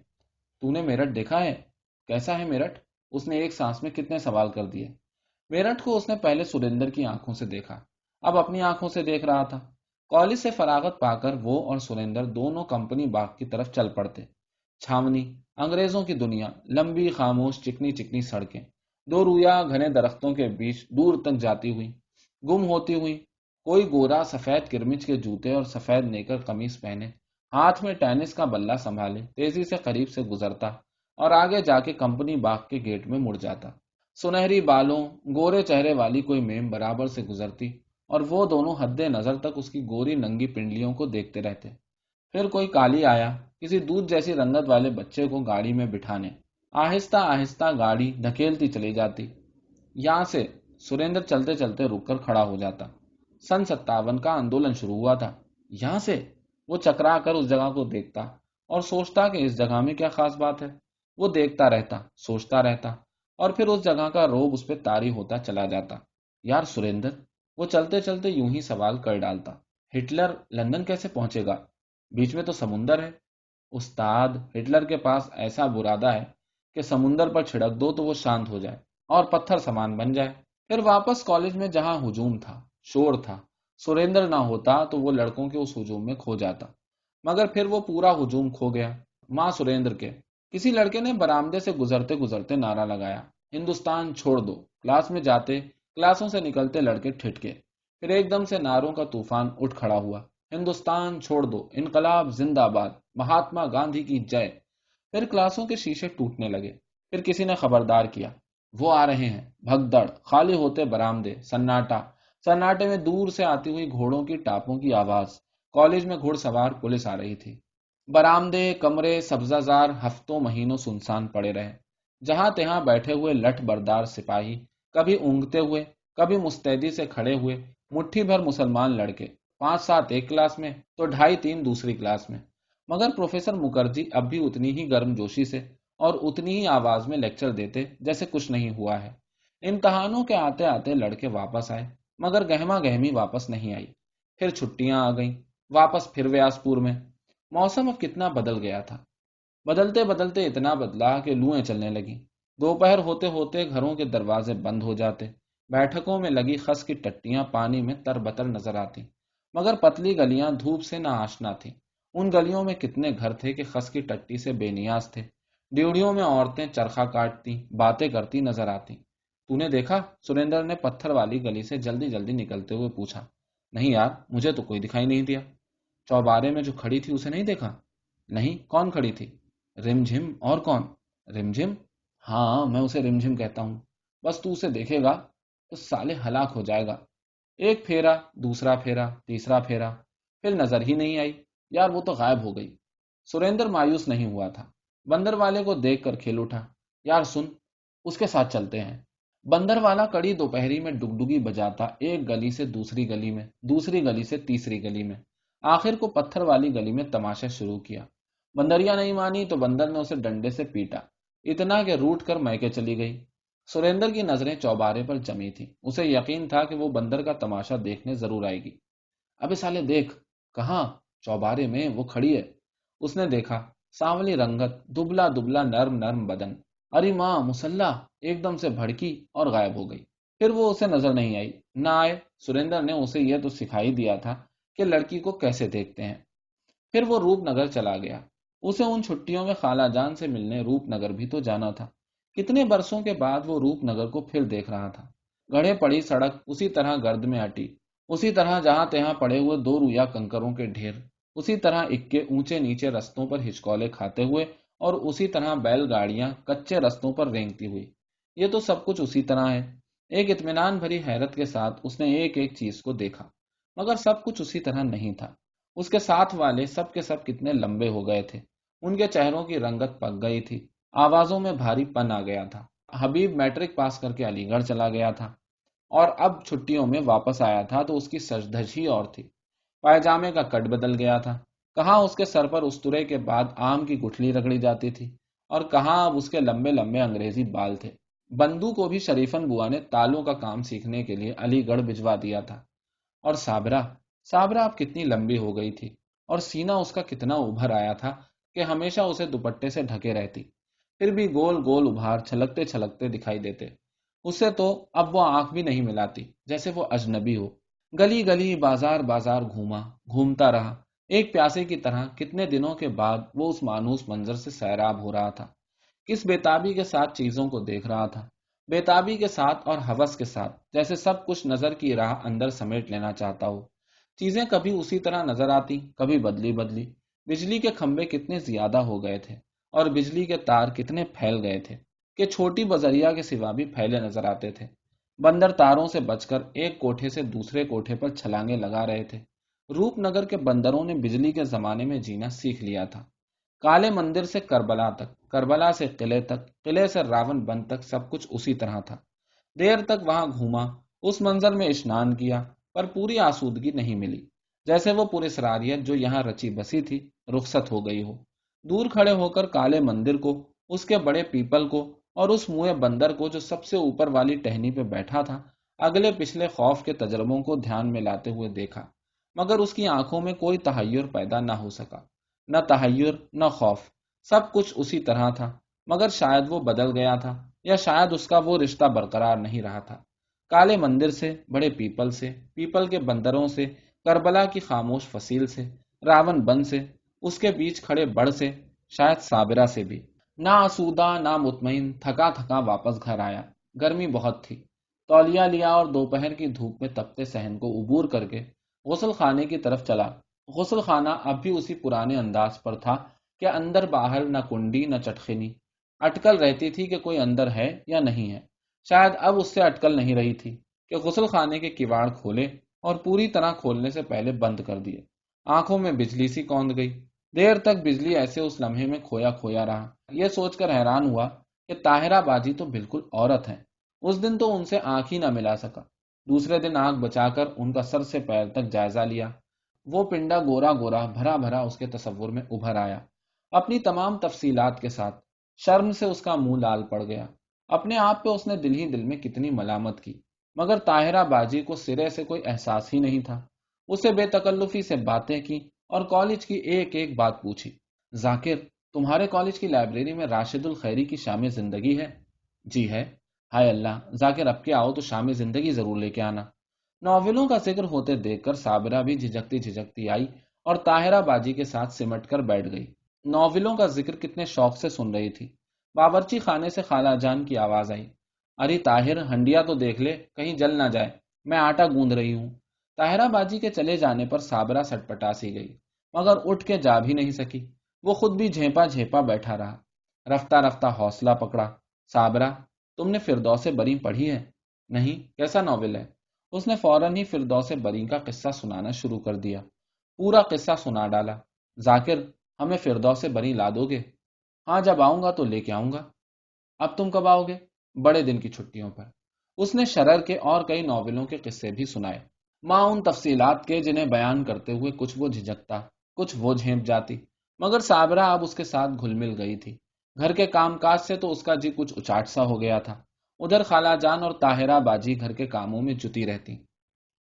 تو نے میرٹھ دیکھا ہے؟ کیسا ہے میرٹھ؟ اس نے ایک سانس میں کتنے سوال کر دیے۔ میرٹھ کو اس نے پہلے سریندر کی آنکھوں سے دیکھا۔ اب اپنی آنکھوں سے دیکھ رہا تھا۔ کالج سے فراغت پا کر وہ اور سریندر دونوں کمپنی باغ کی طرف چل پڑتے۔ چھاونی، انگریزوں کی دنیا، لمبی، خاموش، چکنی چکنی سڑکیں۔ دو رویا گھنے درختوں کے بیچ دور تک جاتی ہوئی گم ہوتی ہوئی کوئی گورا سفید کرمچ کے جوتے اور سفید نیکر قمیص پہنے۔ ہاتھ میں ٹینس کا بلہ سنبھالے، تیزی سے قریب سے گزرتا اور آگے جا کے کمپنی باغ کے گیٹ میں مڑ جاتا۔ سنہری بالوں، گورے چہرے والی کوئی میم برابر سے گزرتی اور وہ دونوں حد نظر تک اس کی گوری ننگی پنڈلیوں کو دیکھتے رہتے۔ پھر کوئی کالی آیا، کسی دودھ جیسی رنگت والے بچے کو گاڑی میں بٹھانے۔ آہستہ آہستہ گاڑی دھکیلتی چلی جاتی۔ یہاں سے سریندر چلتے چلتے رک کر کھڑا ہو جاتا۔ سن ستاون کا آندولن شروع ہوا تھا۔ یہاں سے وہ چکرا کر اس جگہ کو دیکھتا اور سوچتا کہ اس جگہ میں کیا خاص بات ہے۔ وہ دیکھتا رہتا، سوچتا رہتا اور پھر اس جگہ کا روب اس پہ تاری ہوتا چلا جاتا۔ یار سریندر، وہ چلتے چلتے یوں ہی سوال کر ڈالتا، ہٹلر لندن کیسے پہنچے گا؟ بیچ میں تو سمندر ہے۔ استاد، ہٹلر کے پاس ایسا برادا ہے کہ سمندر پر چھڑک دو تو وہ شانت ہو جائے اور پتھر سامان بن جائے۔ پھر واپس کالج میں جہاں ہجوم تھا، شور تھا سریندر نہ ہوتا تو وہ لڑکوں کے اس ہجوم میں کھو جاتا۔ مگر پھر وہ پورا ہجوم کھو گیا۔ ماں سریندر کے۔ کسی لڑکے نے برامدے سے گزرتے گزرتے نعرہ لگایا۔ ہندوستان چھوڑ دو۔ کلاس میں جاتے، کلاسوں سے نکلتے لڑکے ٹھٹکے پھر ایک دم سے ناروں کا طوفان اٹھ کھڑا ہوا۔ ہندوستان چھوڑ دو۔ انقلاب زندہ باد۔ مہاتما گاندھی کی جے۔ پھر کلاسوں کے شیشے ٹوٹنے لگے۔ پھر کسی نے خبردار کیا۔ وہ آ رہے ہیں۔ بھگدڑ۔ خالی ہوتے برامدے سناٹا۔ سناٹے میں دور سے آتی ہوئی گھوڑوں کی ٹاپوں کی آواز۔ کالج میں گھوڑ سوار پولیس آ رہی تھی۔ برامدے کمرے، سبزہ زار ہفتوں مہینوں سنسان پڑے رہے۔ جہاں تہاں بیٹھے ہوئے لٹ بردار سپاہی، کبھی اونگتے ہوئے، کبھی مستعدی سے کھڑے ہوئے، مٹھی بھر مسلمان لڑکے۔ پانچ سات ایک کلاس میں تو ڈھائی تین دوسری کلاس میں۔ مگر پروفیسر مکرجی اب بھی اتنی ہی گرم جوشی سے اور اتنی ہی آواز میں لیکچر دیتے جیسے کچھ نہیں ہوا ہے۔ امتحانوں کے آتے آتے لڑکے واپس آئے۔ مگر گہما گہمی واپس نہیں آئی۔ پھر چھٹیاں آ گئیں۔ واپس پھر ویاس پور میں۔ موسم اب کتنا بدل گیا تھا۔ بدلتے بدلتے اتنا بدلا کہ لوئیں چلنے لگی دوپہر ہوتے ہوتے گھروں کے دروازے بند ہو جاتے۔ بیٹھکوں میں لگی خس کی ٹٹیاں پانی میں تر بتر نظر آتی۔ مگر پتلی گلیاں دھوپ سے نہ آشنا تھی ان گلیوں میں کتنے گھر تھے کہ خس کی ٹٹی سے بے نیاز تھے۔ ڈیوڑیوں میں عورتیں چرخا کاٹتی باتیں کرتی نظر آتی تو نے دیکھا سریندر نے پتھر والی گلی سے جلدی جلدی نکلتے ہوئے پوچھا نہیں یار مجھے تو کوئی دکھائی نہیں دیا چوبارے میں جو کھڑی تھی اسے نہیں دیکھا نہیں کون کھڑی تھی رم جھم اور کون رم جھم ہاں میں اسے رم جھم کہتا ہوں بس تو اسے دیکھے گا تو سالے ہلاک ہو جائے گا ایک پھیرا دوسرا پھیرا تیسرا پھیرا پھر نظر ہی نہیں آئی یار وہ تو غائب ہو گئی سریندر مایوس نہیں ہوا تھا بندر والے کو دیکھ کر کھیل اٹھا یار سن اس کے ساتھ چلتے ہیں بندر والا کڑی دوپہری میں ڈگڈگی بجاتا، ایک گلی سے دوسری گلی میں، دوسری گلی سے تیسری گلی میں۔ آخر کو پتھر والی گلی میں تماشا شروع کیا۔ بندریا نہیں مانی تو بندر نے اسے ڈنڈے سے پیٹا۔ اتنا کہ روٹ کر میکے چلی گئی۔ سریندر کی نظریں چوبارے پر جمی تھی اسے یقین تھا کہ وہ بندر کا تماشا دیکھنے ضرور آئے گی۔ ابے سالے دیکھ، کہاں؟ چوبارے میں وہ کھڑی ہے۔ اس نے دیکھا، سانولی رنگت، دبلا دبلا نرم نرم بدن۔ اری ماں، مسلح ایک دم سے بھڑکی اور غائب ہو گئی۔ پھر وہ اسے نظر نہیں آئی۔ نہ آئے۔ سریندر نے اسے یہ تو سکھائی دیا تھا کہ لڑکی کو کیسے دیکھتے ہیں۔ پھر وہ روپ نگر چلا گیا۔ اسے ان چھٹیوں میں خالہ جان سے ملنے روپ نگر بھی تو جانا تھا۔ کتنے برسوں کے بعد وہ روپ نگر کو پھر دیکھ رہا تھا۔ گڑھے پڑی سڑک اسی طرح گرد میں ہٹی۔ اسی طرح جہاں تہاں پڑے ہوئے دو رویا کنکروں کے ڈھیر۔ اسی طرح اکے اونچے نیچے رستوں پر ہچکولے کھاتے ہوئے اور اسی طرح بیل گاڑیاں کچے رستوں پر رینگتی ہوئی۔ یہ تو سب کچھ اسی طرح ہے۔ ایک اطمینان بھری حیرت کے ساتھ اس نے ایک ایک چیز کو دیکھا، مگر سب کچھ اسی طرح نہیں تھا۔ اس کے ساتھ والے سب کے سب کتنے لمبے ہو گئے تھے۔ ان کے چہروں کی رنگت پک گئی تھی۔ آوازوں میں بھاری پن آ گیا تھا۔ حبیب میٹرک پاس کر کے علی گڑھ چلا گیا تھا۔ اور اب چھٹیوں میں واپس آیا تھا تو اس کی سجدھج ہی اور تھی۔ پائجامے کا کٹ بدل گیا تھا۔ کہاں اس کے سر پر استرے کے بعد آم کی گٹھلی رگڑی جاتی تھی اور کہاں اب اس کے لمبے لمبے انگریزی بال تھے۔ بندو کو بھی شریفن بوا نے تالوں کا کام سیکھنے کے لیے علی گڑھ بھجوا دیا تھا۔ اور سابرا سابرا اب کتنی لمبی ہو گئی تھی اور سینا اس کا کتنا ابھر آیا تھا کہ ہمیشہ اسے دوپٹے سے ڈھکے رہتی۔ پھر بھی گول گول ابھار چھلکتے چھلکتے دکھائی دیتے۔ اسے تو اب وہ آنکھ بھی نہیں ملاتی جیسے وہ اجنبی ہو۔ گلی گلی بازار بازار گھوما، گھومتا رہا۔ ایک پیاسے کی طرح کتنے دنوں کے بعد وہ اس مانوس منظر سے سیراب ہو رہا تھا۔ کس بےتابی کے ساتھ چیزوں کو دیکھ رہا تھا۔ بےتابی کے ساتھ اور حوث کے ساتھ، جیسے سب کچھ نظر کی راہ اندر سمیٹ لینا چاہتا ہو۔ چیزیں کبھی اسی طرح نظر آتی، کبھی بدلی بدلی۔ بجلی کے کھمبے کتنے زیادہ ہو گئے تھے اور بجلی کے تار کتنے پھیل گئے تھے کہ چھوٹی بزریا کے سوا بھی پھیلے نظر آتے تھے۔ بندر تاروں سے بچ کر ایک کوٹھے سے دوسرے کوٹھے پر چھلانگے لگا رہے تھے۔ روپ نگر کے بندروں نے بجلی کے زمانے میں جینا سیکھ لیا تھا۔ کالے مندر سے کربلا تک، کربلا سے قلعے تک، قلعے سے راون بند تک سب کچھ اسی طرح تھا۔ دیر تک وہاں گھوما، اس منظر میں اشنان کیا، پر پوری آسودگی نہیں ملی۔ جیسے وہ پوری سراریت جو یہاں رچی بسی تھی، رخصت ہو گئی ہو۔ دور کھڑے ہو کر کالے مندر کو، اس کے بڑے پیپل کو، اور اس منہ بندر کو جو سب سے اوپر والی ٹہنی پہ بیٹھا تھا، اگلے پچھلے خوف کے تجربوں کو دھیان میں لاتے ہوئے دیکھا۔ مگر اس کی آنکھوں میں کوئی تحیر پیدا نہ ہو سکا، نہ تحیر، نہ خوف، سب کچھ اسی طرح تھا، مگر شاید وہ بدل گیا تھا، یا شاید اس کا وہ رشتہ برقرار نہیں رہا تھا۔ کالے مندر سے، بڑے پیپل سے، پیپل کے بندروں سے، کربلا کی خاموش فصیل سے، راون بن سے، اس کے بیچ کھڑے بڑ سے، شاید سابرہ سے بھی۔ نہ آسودہ، نہ مطمئن، تھکا تھکا واپس گھر آیا۔ گرمی بہت تھی۔ تولیا لیا اور دوپہر کی دھوپ میں تپتے سہن کو عبور کر کے غسل خانے کی طرف چلا۔ غسل خانہ اب بھی اسی پرانے انداز پر تھا کہ اندر باہر نہ کنڈی نہ چٹخنی۔ اٹکل رہتی تھی کہ کوئی اندر ہے یا نہیں ہے۔ شاید اب اس سے اٹکل نہیں رہی تھی کہ غسل خانے کے کواڑ کھولے اور پوری طرح کھولنے سے پہلے بند کر دیے۔ آنکھوں میں بجلی سی کوند گئی۔ دیر تک بجلی ایسے اس لمحے میں کھویا کھویا رہا۔ یہ سوچ کر حیران ہوا کہ طاہرہ باجی تو بالکل عورت ہے اس دن تو ان سے آنکھ ہی نہ ملا سکا۔ دوسرے دن آنکھ بچا کر ان کا سر سے پیر تک جائزہ لیا۔ وہ پنڈا گورا گورا بھرا بھرا اس کے تصور میں ابھر آیا۔ اپنی تمام تفصیلات کے ساتھ شرم سے اس کا منہ لال پڑ گیا۔ اپنے آپ پہ اس نے دل ہی دل میں کتنی ملامت کی۔ مگر طاہرہ باجی کو سرے سے کوئی احساس ہی نہیں تھا۔ اسے بے تکلفی سے باتیں کی اور کالج کی ایک ایک بات پوچھی۔ ذاکر، تمہارے کالج کی لائبریری میں راشد الخیری کی شام زندگی ہے؟ جی ہے۔ ہائے اللہ، ذاکر اب کے آؤ تو شام زندگی ضرور لے کے آنا۔ ناولوں کا ذکر ہوتے دیکھ کر صابرہ بھی جھجکتی جھجکتی آئی اور طاہرہ باجی کے ساتھ سمٹ کر بیٹھ گئی۔ ناولوں کا ذکر کتنے شوق سے سن رہی تھی۔ باورچی خانے سے خالہ جان کی آواز آئی۔ ارے طاہر، ہنڈیا تو دیکھ لے، کہیں جل نہ جائے۔ میں آٹا گوند رہی ہوں۔ طاہرہ باجی کے چلے جانے پر صابرہ سٹ پٹا سی گئی، مگر اٹھ کے جا بھی نہیں سکی۔ وہ خود بھی جھیپا جھیپا بیٹھا رہا۔ رفتہ رفتہ حوصلہ پکڑا۔ صابرہ تم نے فردوس بری پڑھی ہے؟ نہیں، کیسا ناول ہے؟ اس نے فوراً ہی فردوس بری کا قصہ سنانا شروع کر دیا۔ پورا قصہ سنا ڈالا۔ ذاکر، ہمیں فردوس بری لا دو گے؟ ہاں جب آؤں گا تو لے کے آؤں گا۔ اب تم کب آؤ گے؟ بڑے دن کی چھٹیوں پر۔ اس نے شرر کے اور کئی ناولوں کے قصے بھی سنائے۔ ماں، ان تفصیلات کے جنہیں بیان کرتے ہوئے کچھ وہ جھجکتا، کچھ وہ جھیپ جاتی، مگر صابرہ اب اس کے ساتھ گھل مل گئی تھی۔ گھر کے کام کاج سے تو اس کا جی کچھ اچاٹ سا ہو گیا تھا۔ ادھر خالہ جان اور طاہرہ باجی گھر کے کاموں میں جتی رہتی۔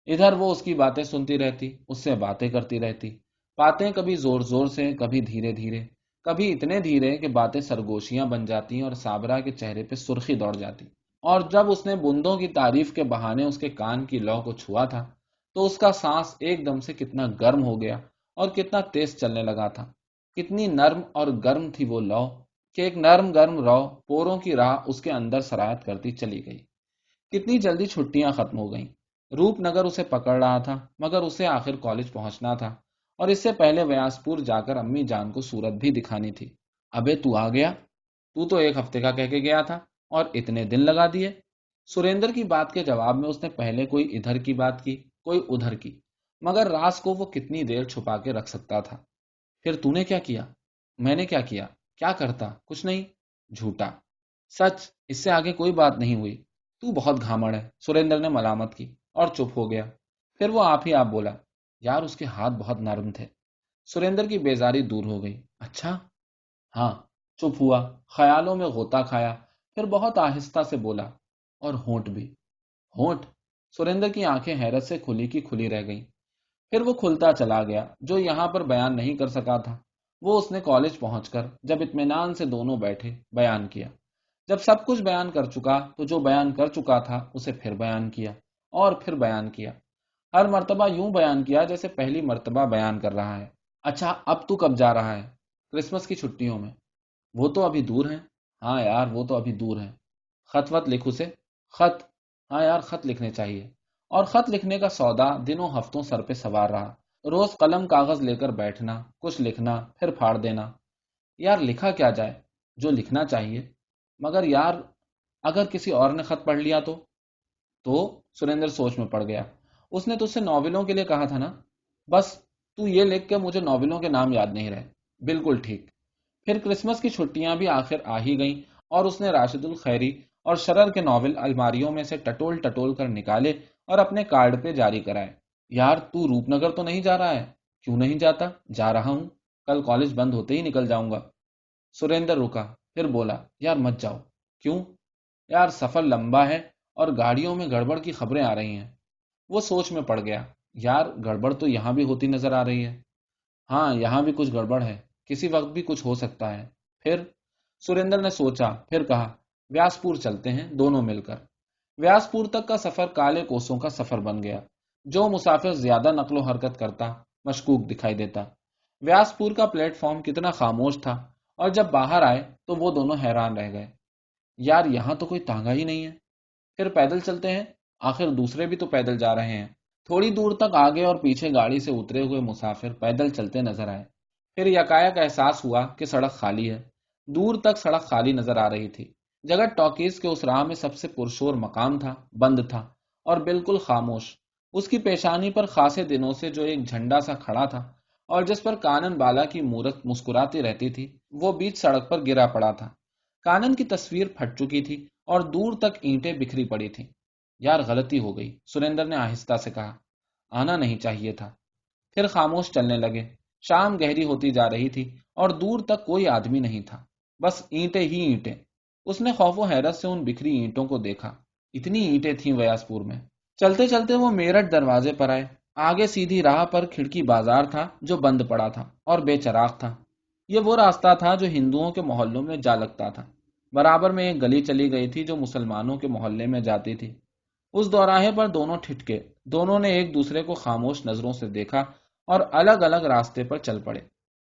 ادھر وہ اس کی باتیں سنتی رہتی، اس سے باتیں کرتی رہتی۔ باتیں کبھی زور زور سے، کبھی دھیرے دھیرے۔ کبھی اتنے دھیرے کہ باتیں سرگوشیاں بن جاتی اور صابرہ کے چہرے پہ سرخی دوڑ جاتی۔ اور جب اس نے بندوں کی تعریف کے بہانے اس کے کان کی لو کو چھوا تھا، تو اس کا سانس ایک دم سے کتنا گرم ہو گیا اور کتنا تیز چلنے لگا تھا۔ کتنی نرم اور گرم تھی وہ لو۔ کہ ایک نرم گرم رو پوروں کی راہ اس کے اندر سرایت کرتی چلی گئی۔ کتنی جلدی چھٹیاں ختم ہو گئیں۔ روپ نگر اسے پکڑ رہا تھا، مگر اسے آخر کالج پہنچنا تھا اور اس سے پہلے ویاس پور جا کر امی جان کو صورت بھی دکھانی تھی۔ ابے تو آ گیا، تو تو ایک ہفتے کا کہہ کے گیا تھا اور اتنے دن لگا دیے۔ سریندر کی بات کے جواب میں اس نے پہلے کوئی ادھر کی بات کی، کوئی ادھر کی، مگر راز کو وہ کتنی دیر چھپا کے رکھ سکتا تھا۔ پھر تو نے کیا کیا؟ میں نے کیا کیا؟ کیا کرتا؟ کچھ نہیں، جھوٹا۔ سچ، اس سے آگے کوئی بات نہیں ہوئی۔ تو بہت گھامڑ ہے۔ سریندر نے ملامت کی اور چپ ہو گیا۔ پھر وہ آپ ہی آپ بولا، یار، اس کے ہاتھ بہت نرم تھے۔ سریندر کی بیزاری دور ہو گئی۔ اچھا؟ ہاں چپ ہوا۔ خیالوں میں غوطہ کھایا۔ پھر بہت آہستہ سے بولا، اور ہونٹ بھی۔ ہونٹ؟ سریندر کی آنکھیں حیرت سے کھلی کی کھلی رہ گئی پھر وہ کھلتا چلا گیا، جو یہاں پر بیان نہیں کر سکا تھا۔ وہ اس نے کالج پہنچ کر جب اطمینان سے دونوں بیٹھے، بیان کیا۔ جب سب کچھ بیان کر چکا، تو جو بیان کر چکا تھا، اسے پھر بیان کیا اور پھر بیان کیا۔ ہر مرتبہ یوں بیان کیا جیسے پہلی مرتبہ بیان کر رہا ہے۔ اچھا اب تو کب جا رہا ہے؟ کرسمس کی چھٹیوں میں۔ وہ تو ابھی دور ہیں۔ ہاں یار، وہ تو ابھی دور ہیں۔ خط وط لکھ اسے۔ خط۔ ہاں یار، خط لکھنے چاہیے۔ اور خط لکھنے کا سودا دنوں ہفتوں سر پہ سوار رہا۔ روز قلم کاغذ لے کر بیٹھنا، کچھ لکھنا، پھر پھاڑ دینا۔ یار لکھا کیا جائے؟ جو لکھنا چاہیے۔ مگر یار، اگر کسی اور نے خط پڑھ لیا تو؟ تو سریندر سوچ میں پڑ گیا۔ اس نے تو سے ناولوں کے لیے کہا تھا نا؟ بس تو یہ لکھ کے مجھے ناولوں کے نام یاد نہیں رہے۔ بالکل ٹھیک۔ پھر کرسمس کی چھٹیاں بھی آخر آ ہی گئیں اور اس نے راشد الخیری اور شرر کے ناول الماریوں میں سے ٹٹول ٹٹول کر نکالے اور اپنے کارڈ پہ جاری کرائے۔ یار تو روپ نگر تو نہیں جا رہا ہے۔ کیوں نہیں جاتا؟ جا رہا ہوں۔ کل کالج بند ہوتے ہی نکل جاؤں گا۔ سریندر رکا، پھر بولا، یار مت جاؤ۔ کیوں؟ یار سفر لمبا ہے اور گاڑیوں میں گڑبڑ کی خبریں آ رہی ہیں۔ وہ سوچ میں پڑ گیا، یار گڑبڑ تو یہاں بھی ہوتی نظر آ رہی ہے۔ ہاں یہاں بھی کچھ گڑبڑ ہے۔ کسی وقت بھی کچھ ہو سکتا ہے۔ پھر سریندر نے سوچا، پھر کہا، ویاسپور چلتے ہیں، دونوں مل کر۔ ویاسپور تک کا سفر کالے کوسوں کا سفر بن گیا۔ جو مسافر زیادہ نقل و حرکت کرتا، مشکوک دکھائی دیتا۔ ویاسپور کا پلیٹ فارم کتنا خاموش تھا، اور جب باہر آئے تو وہ دونوں حیران رہ گئے۔ یار، یہاں تو کوئی تانگا ہی نہیں ہے۔ پھر پیدل چلتے ہیں؟ آخر دوسرے بھی تو پیدل جا رہے ہیں۔ تھوڑی دور تک آگے اور پیچھے گاڑی سے اترے ہوئے مسافر پیدل چلتے نظر آئے۔ پھر یکایک احساس ہوا کہ سڑک خالی ہے۔ دور تک سڑک خالی نظر آ رہی تھی۔ جگہ ٹاکیز کے اس راہ میں سب سے پرشور مقام تھا، بند تھا اور بالکل خاموش۔ اس کی پیشانی پر خاصے دنوں سے جو ایک جھنڈا سا کھڑا تھا اور جس پر کانن بالا کی مورت مسکراتی رہتی تھی، وہ بیچ سڑک پر گرا پڑا تھا۔ کانن کی تصویر پھٹ چکی تھی اور دور تک اینٹیں بکھری پڑی تھیں۔ یار غلطی ہو گئی، سریندر نے آہستہ سے کہا۔ آنا نہیں چاہیے تھا۔ پھر خاموش چلنے لگے۔ شام گہری ہوتی جا رہی تھی اور دور تک کوئی آدمی نہیں تھا۔ بس اینٹیں ہی اینٹیں۔ اس نے خوف و حیرت سے ان بکھری اینٹوں کو دیکھا۔ اتنی اینٹیں تھیں ویاسپور میں۔ چلتے چلتے وہ میرٹھ دروازے پر آئے۔ آگے سیدھی راہ پر کھڑکی بازار تھا جو بند پڑا تھا اور بے چراغ تھا۔ یہ وہ راستہ تھا جو ہندوؤں کے محلوں میں جا لگتا تھا۔ برابر میں ایک گلی چلی گئی تھی جو مسلمانوں کے محلے میں جاتی تھی۔ اس دوراہے پر دونوں ٹھٹکے۔ دونوں نے ایک دوسرے کو خاموش نظروں سے دیکھا اور الگ الگ راستے پر چل پڑے۔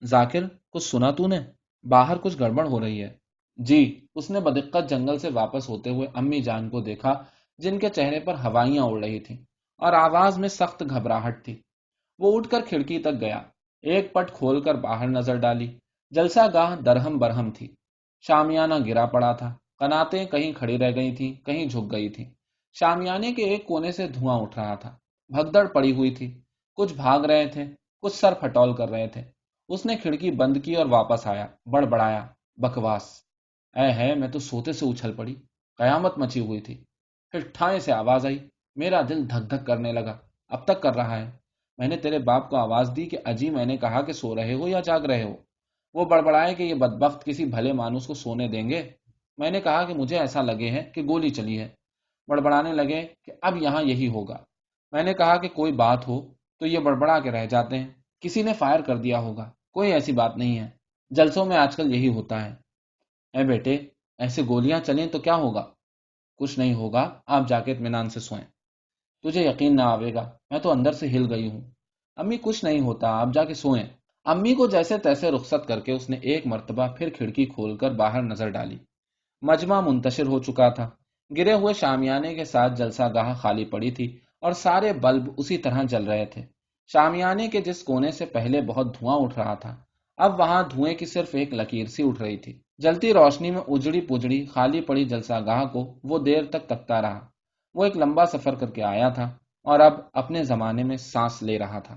ذاکر، کچھ سنا تو نے؟ باہر کچھ گڑبڑ ہو رہی ہے۔ جی اس نے بدقت جنگل سے واپس ہوتے ہوئے امی جان کو دیکھا جن کے چہرے پر ہوائیاں اڑ رہی تھیں اور آواز میں سخت گھبراہٹ تھی۔ وہ اٹھ کر کھڑکی تک گیا۔ ایک پٹ کھول کر باہر نظر ڈالی۔ جلسہ گاہ درہم برہم تھی۔ شامیانہ گرا پڑا تھا۔ کناتیں کہیں کھڑی رہ گئی تھی کہیں جھک گئی تھی شامیانے کے ایک کونے سے دھواں اٹھ رہا تھا۔ بھگدڑ پڑی ہوئی تھی۔ کچھ بھاگ رہے تھے، کچھ سر پھٹول کر رہے تھے۔ اس نے کھڑکی بند کی اور واپس آیا۔ بڑ بڑایا بکواس۔ اے ہے، میں تو سوتے سے اچھل پڑی۔ قیامت مچی ہوئی تھی۔ پھر ٹھائیں سے آواز آئی۔ میرا دل دھک دھک کرنے لگا۔ اب تک کر رہا ہے۔ میں نے تیرے باپ کو آواز دی کہ اجی، میں نے کہا کہ سو رہے ہو یا جاگ رہے ہو۔ وہ بڑبڑائے کہ یہ بدبخت کسی بھلے مانوس کو سونے دیں گے۔ میں نے کہا کہ مجھے ایسا لگے ہے کہ گولی چلی ہے۔ بڑبڑانے لگے کہ اب یہاں یہی ہوگا۔ میں نے کہا کہ کوئی بات ہو تو یہ بڑبڑا کے رہ جاتے ہیں۔ کسی نے فائر کر دیا ہوگا۔ کوئی ایسی بات نہیں ہے۔ جلسوں میں آج کل یہی ہوتا ہے۔ اے بیٹے، ایسے گولیاں چلیں تو کیا ہوگا؟ کچھ نہیں ہوگا، آپ جا کے اطمینان سے سوئیں۔ تجھے یقین نہ آئے گا، میں تو اندر سے ہل گئی ہوں۔ امی، کچھ نہیں ہوتا، آپ جا کے سوئیں۔ امی کو جیسے تیسے رخصت کر کے اس نے ایک مرتبہ پھر کھڑکی کھول کر باہر نظر ڈالی۔ مجمع منتشر ہو چکا تھا۔ گرے ہوئے شامیانے کے ساتھ جلسہ گاہ خالی پڑی تھی اور سارے بلب اسی طرح جل رہے تھے۔ شامیانے کے جس کونے سے پہلے بہت دھواں اٹھ رہا تھا، اب وہاں دھوئیں کی صرف ایک لکیر سی اٹھ رہی تھی۔ جلتی روشنی میں اجڑی پجڑی خالی پڑی جلسہ گاہ کو وہ دیر تک تکتا رہا۔ وہ ایک لمبا سفر کر کے آیا تھا اور اب اپنے زمانے میں سانس لے رہا تھا۔